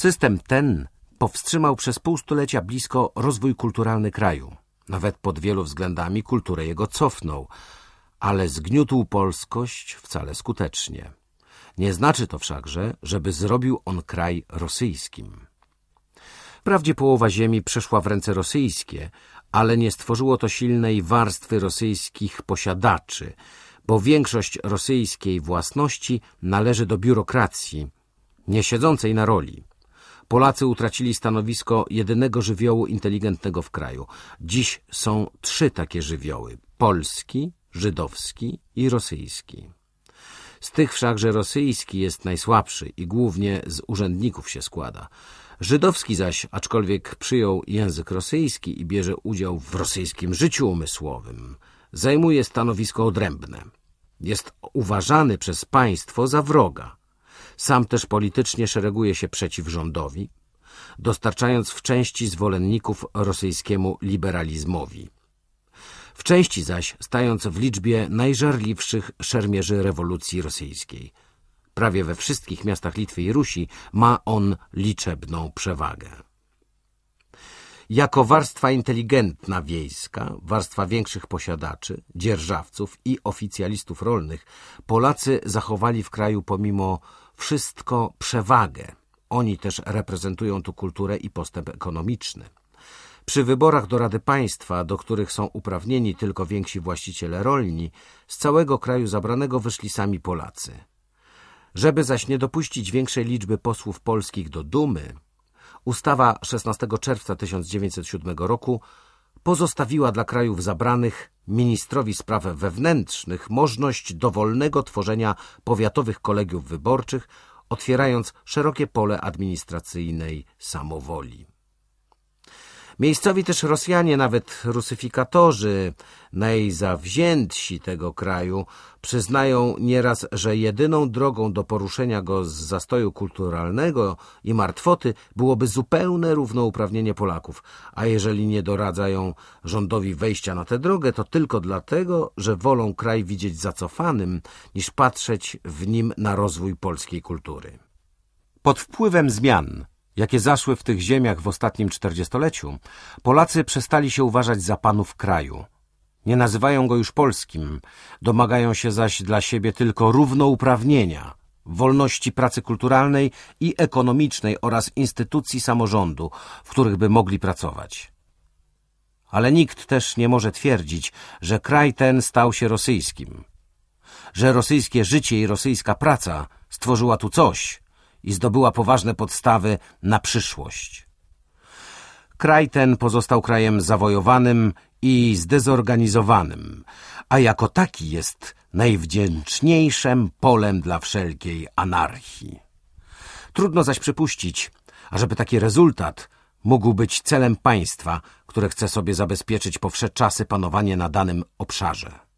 System ten powstrzymał przez półstulecia blisko rozwój kulturalny kraju. Nawet pod wielu względami kulturę jego cofnął, ale zgniótł polskość wcale skutecznie. Nie znaczy to wszakże, żeby zrobił on kraj rosyjskim. Wprawdzie połowa ziemi przeszła w ręce rosyjskie, ale nie stworzyło to silnej warstwy rosyjskich posiadaczy, bo większość rosyjskiej własności należy do biurokracji, nie siedzącej na roli. Polacy utracili stanowisko jedynego żywiołu inteligentnego w kraju. Dziś są trzy takie żywioły – polski, żydowski i rosyjski. Z tych wszakże rosyjski jest najsłabszy i głównie z urzędników się składa. Żydowski zaś, aczkolwiek przyjął język rosyjski i bierze udział w rosyjskim życiu umysłowym, zajmuje stanowisko odrębne. Jest uważany przez państwo za wroga. Sam też politycznie szereguje się przeciw rządowi, dostarczając w części zwolenników rosyjskiemu liberalizmowi. W części zaś stając w liczbie najżarliwszych szermierzy rewolucji rosyjskiej. Prawie we wszystkich miastach Litwy i Rusi ma on liczebną przewagę. Jako warstwa inteligentna wiejska, warstwa większych posiadaczy, dzierżawców i oficjalistów rolnych, Polacy zachowali w kraju pomimo wszystko przewagę. Oni też reprezentują tu kulturę i postęp ekonomiczny. Przy wyborach do Rady Państwa, do których są uprawnieni tylko więksi właściciele rolni, z całego kraju zabranego wyszli sami Polacy. Żeby zaś nie dopuścić większej liczby posłów polskich do Dumy, ustawa 16 czerwca 1907 roku pozostawiła dla krajów zabranych ministrowi spraw wewnętrznych możliwość dowolnego tworzenia powiatowych kolegiów wyborczych, otwierając szerokie pole administracyjnej samowoli. Miejscowi też Rosjanie, nawet rusyfikatorzy, najzawziętsi tego kraju, przyznają nieraz, że jedyną drogą do poruszenia go z zastoju kulturalnego i martwoty byłoby zupełne równouprawnienie Polaków, a jeżeli nie doradzają rządowi wejścia na tę drogę, to tylko dlatego, że wolą kraj widzieć zacofanym, niż patrzeć w nim na rozwój polskiej kultury. Pod wpływem zmian jakie zaszły w tych ziemiach w ostatnim czterdziestoleciu, Polacy przestali się uważać za panów kraju. Nie nazywają go już polskim, domagają się zaś dla siebie tylko równouprawnienia, wolności pracy kulturalnej i ekonomicznej oraz instytucji samorządu, w których by mogli pracować. Ale nikt też nie może twierdzić, że kraj ten stał się rosyjskim, że rosyjskie życie i rosyjska praca stworzyła tu coś, i zdobyła poważne podstawy na przyszłość. Kraj ten pozostał krajem zawojowanym i zdezorganizowanym, a jako taki jest najwdzięczniejszym polem dla wszelkiej anarchii. Trudno zaś przypuścić, ażeby taki rezultat mógł być celem państwa, które chce sobie zabezpieczyć po czasy panowanie na danym obszarze.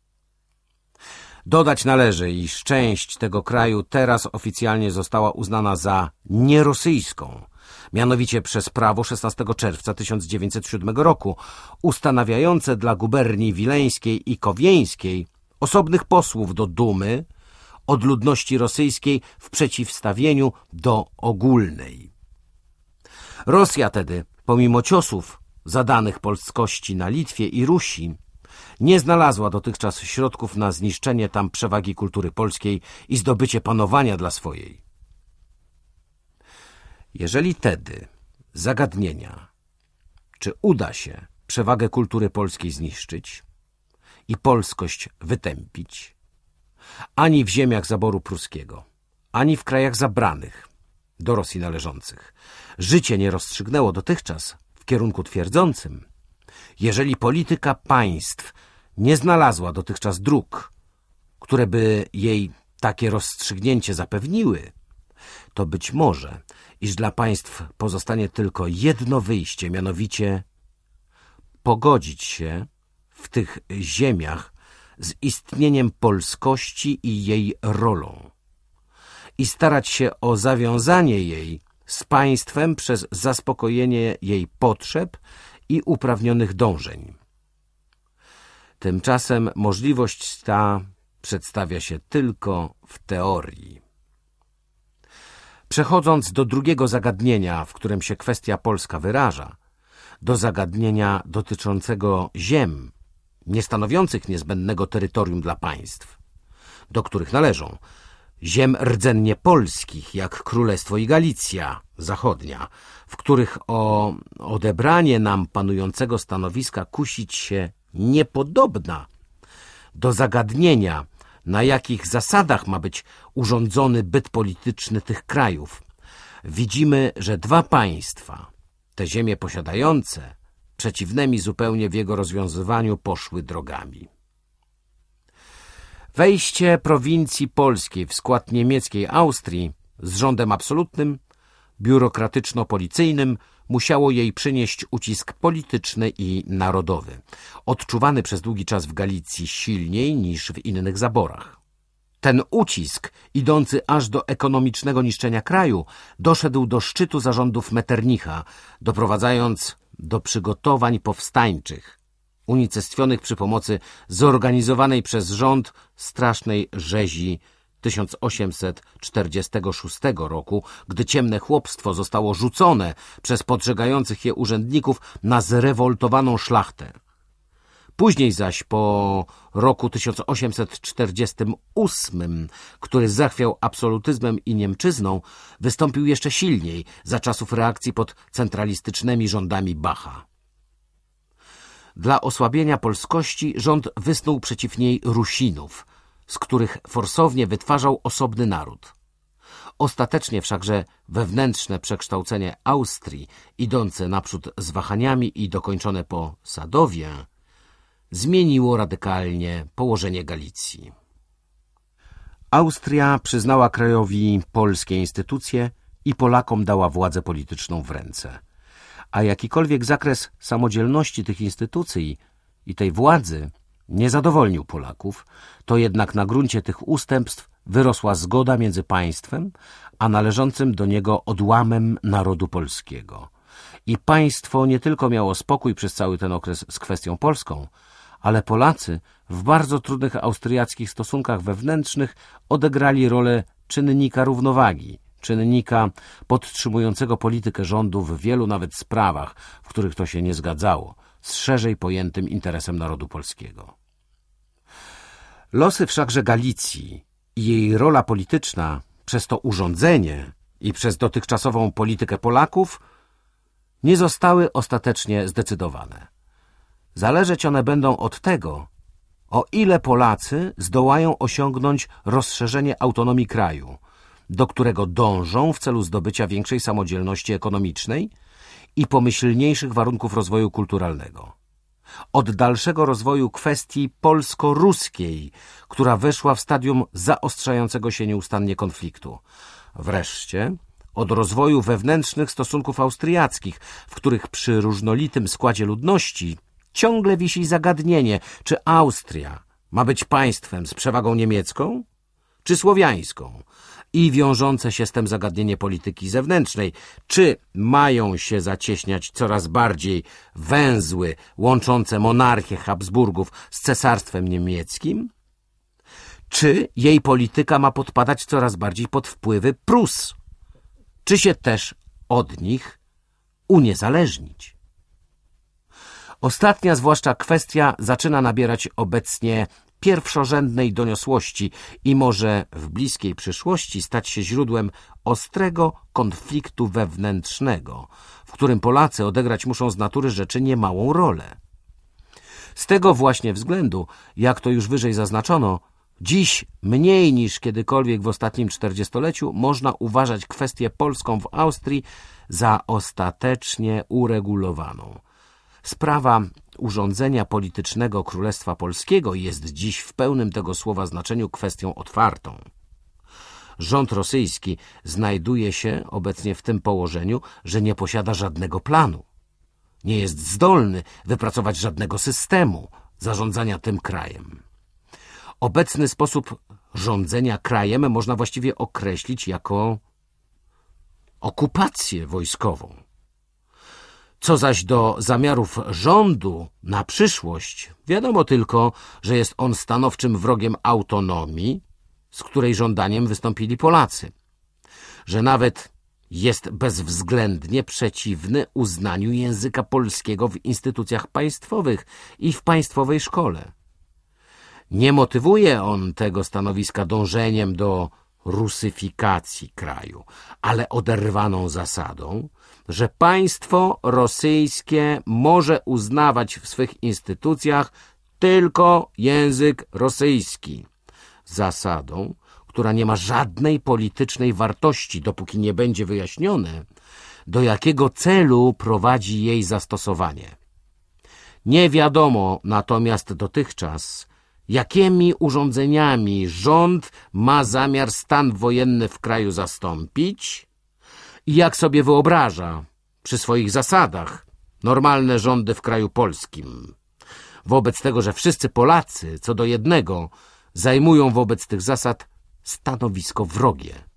Dodać należy, iż część tego kraju teraz oficjalnie została uznana za nierosyjską, mianowicie przez prawo 16 czerwca 1907 roku, ustanawiające dla guberni wileńskiej i kowieńskiej osobnych posłów do Dumy od ludności rosyjskiej w przeciwstawieniu do ogólnej. Rosja tedy, pomimo ciosów zadanych polskości na Litwie i Rusi, nie znalazła dotychczas środków na zniszczenie tam przewagi kultury polskiej i zdobycie panowania dla swojej. Jeżeli tedy zagadnienia, czy uda się przewagę kultury polskiej zniszczyć i polskość wytępić, ani w ziemiach zaboru pruskiego, ani w krajach zabranych do Rosji należących, życie nie rozstrzygnęło dotychczas w kierunku twierdzącym, jeżeli polityka państw nie znalazła dotychczas dróg, które by jej takie rozstrzygnięcie zapewniły, to być może, iż dla państw pozostanie tylko jedno wyjście, mianowicie pogodzić się w tych ziemiach z istnieniem polskości i jej rolą i starać się o zawiązanie jej z państwem przez zaspokojenie jej potrzeb i uprawnionych dążeń. Tymczasem możliwość ta przedstawia się tylko w teorii. Przechodząc do drugiego zagadnienia, w którym się kwestia polska wyraża, do zagadnienia dotyczącego ziem, nie stanowiących niezbędnego terytorium dla państw, do których należą ziem rdzennie polskich, jak Królestwo i Galicja Zachodnia, w których o odebranie nam panującego stanowiska kusić się niepodobna do zagadnienia, na jakich zasadach ma być urządzony byt polityczny tych krajów, widzimy, że dwa państwa, te ziemie posiadające, przeciwnymi zupełnie w jego rozwiązywaniu poszły drogami. Wejście prowincji polskiej w skład niemieckiej Austrii z rządem absolutnym, biurokratyczno-policyjnym musiało jej przynieść ucisk polityczny i narodowy, odczuwany przez długi czas w Galicji silniej niż w innych zaborach. Ten ucisk, idący aż do ekonomicznego niszczenia kraju, doszedł do szczytu zarządów Metternicha, doprowadzając do przygotowań powstańczych, unicestwionych przy pomocy zorganizowanej przez rząd strasznej rzezi 1846 roku, gdy ciemne chłopstwo zostało rzucone przez podżegających je urzędników na zrewoltowaną szlachtę. Później zaś, po roku 1848, który zachwiał absolutyzmem i niemczyzną, wystąpił jeszcze silniej za czasów reakcji pod centralistycznymi rządami Bacha. Dla osłabienia polskości rząd wysnuł przeciw niej Rusinów, z których forsownie wytwarzał osobny naród. Ostatecznie wszakże wewnętrzne przekształcenie Austrii, idące naprzód z wahaniami i dokończone po Sadowie, zmieniło radykalnie położenie Galicji. Austria przyznała krajowi polskie instytucje i Polakom dała władzę polityczną w ręce. A jakikolwiek zakres samodzielności tych instytucji i tej władzy nie zadowolnił Polaków, to jednak na gruncie tych ustępstw wyrosła zgoda między państwem, a należącym do niego odłamem narodu polskiego. I państwo nie tylko miało spokój przez cały ten okres z kwestią polską, ale Polacy w bardzo trudnych austriackich stosunkach wewnętrznych odegrali rolę czynnika równowagi, czynnika podtrzymującego politykę rządu w wielu nawet sprawach, w których to się nie zgadzało, z szerzej pojętym interesem narodu polskiego. Losy wszakże Galicji i jej rola polityczna przez to urządzenie i przez dotychczasową politykę Polaków nie zostały ostatecznie zdecydowane. Zależeć one będą od tego, o ile Polacy zdołają osiągnąć rozszerzenie autonomii kraju, do którego dążą w celu zdobycia większej samodzielności ekonomicznej i pomyślniejszych warunków rozwoju kulturalnego. Od dalszego rozwoju kwestii polsko-ruskiej, która weszła w stadium zaostrzającego się nieustannie konfliktu. Wreszcie od rozwoju wewnętrznych stosunków austriackich, w których przy różnolitym składzie ludności ciągle wisi zagadnienie, czy Austria ma być państwem z przewagą niemiecką, czy słowiańską, i wiążące się z tym zagadnienie polityki zewnętrznej, czy mają się zacieśniać coraz bardziej węzły łączące monarchię Habsburgów z cesarstwem niemieckim, czy jej polityka ma podpadać coraz bardziej pod wpływy Prus, czy się też od nich uniezależnić. Ostatnia zwłaszcza kwestia zaczyna nabierać obecnie pierwszorzędnej doniosłości i może w bliskiej przyszłości stać się źródłem ostrego konfliktu wewnętrznego, w którym Polacy odegrać muszą z natury rzeczy niemałą rolę. Z tego właśnie względu, jak to już wyżej zaznaczono, dziś mniej niż kiedykolwiek w ostatnim czterdziestoleciu można uważać kwestię polską w Austrii za ostatecznie uregulowaną. Sprawa urządzenia politycznego Królestwa Polskiego jest dziś w pełnym tego słowa znaczeniu kwestią otwartą. Rząd rosyjski znajduje się obecnie w tym położeniu, że nie posiada żadnego planu. Nie jest zdolny wypracować żadnego systemu zarządzania tym krajem. Obecny sposób rządzenia krajem można właściwie określić jako okupację wojskową. Co zaś do zamiarów rządu na przyszłość, wiadomo tylko, że jest on stanowczym wrogiem autonomii, z której żądaniem wystąpili Polacy. że nawet jest bezwzględnie przeciwny uznaniu języka polskiego w instytucjach państwowych i w państwowej szkole. Nie motywuje on tego stanowiska dążeniem do rusyfikacji kraju, ale oderwaną zasadą, że państwo rosyjskie może uznawać w swych instytucjach tylko język rosyjski. Zasadą, która nie ma żadnej politycznej wartości, dopóki nie będzie wyjaśnione, do jakiego celu prowadzi jej zastosowanie. Nie wiadomo natomiast dotychczas, jakimi urządzeniami rząd ma zamiar stan wojenny w kraju zastąpić i jak sobie wyobraża przy swoich zasadach normalne rządy w kraju polskim. Wobec tego, że wszyscy Polacy co do jednego zajmują wobec tych zasad stanowisko wrogie.